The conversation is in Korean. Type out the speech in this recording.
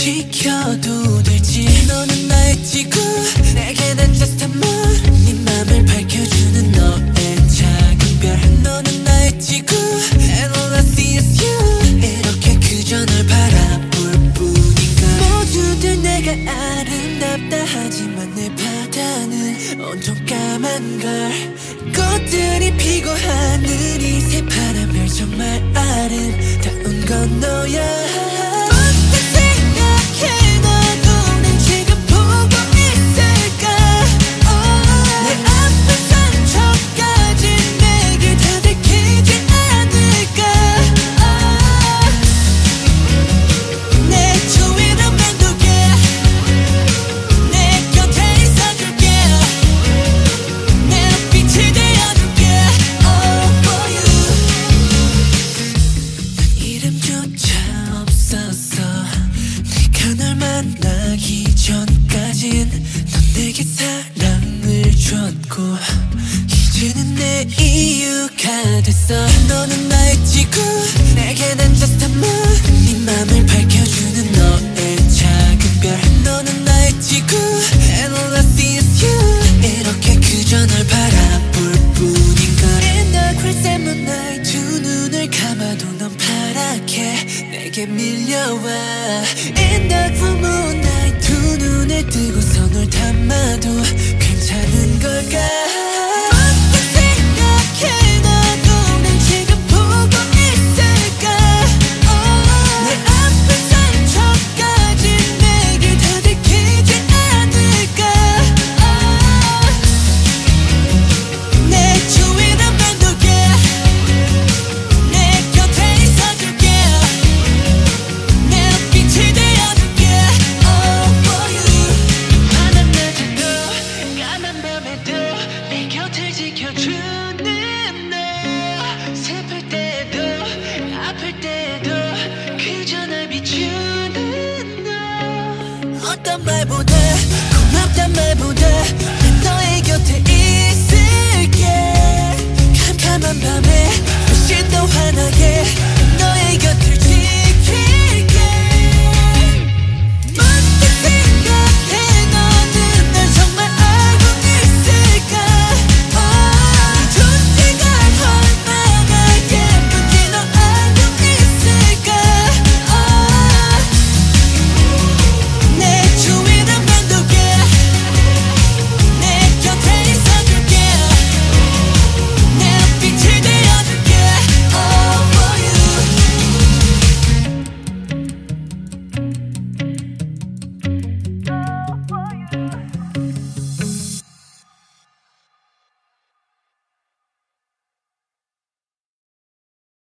지켜도 될지. 너는 나의 지구 내게 난 just a moon 네 맘을 밝혀주는 너의 작은 별 너는 나의 지구. And all I see is you. 이렇게 그저 널 바라볼 뿐인가. 모두들 내가 아름답다. 하지만 내 바다는 온통 까만 걸. 꽃들이 피고 하늘이 새파란 별 정말 아름다운 건 너야 널 만나기 전까진 넌 내게 사랑을 줬고 이제는 내 이유가 됐어. 너는 나의 지구 내게 난 just a moon. 네 맘을 밝혀주는 너의 작은 별. 너는 나의 지구 And all I see is you. 이렇게 그저 널 바라볼 뿐인걸. In the crisp moonlight 두 눈을 감아도 넌 내게 밀려와. In the full moonlight 두 눈을 뜨고서 널 담아도 괜찮은 걸까 너 어떤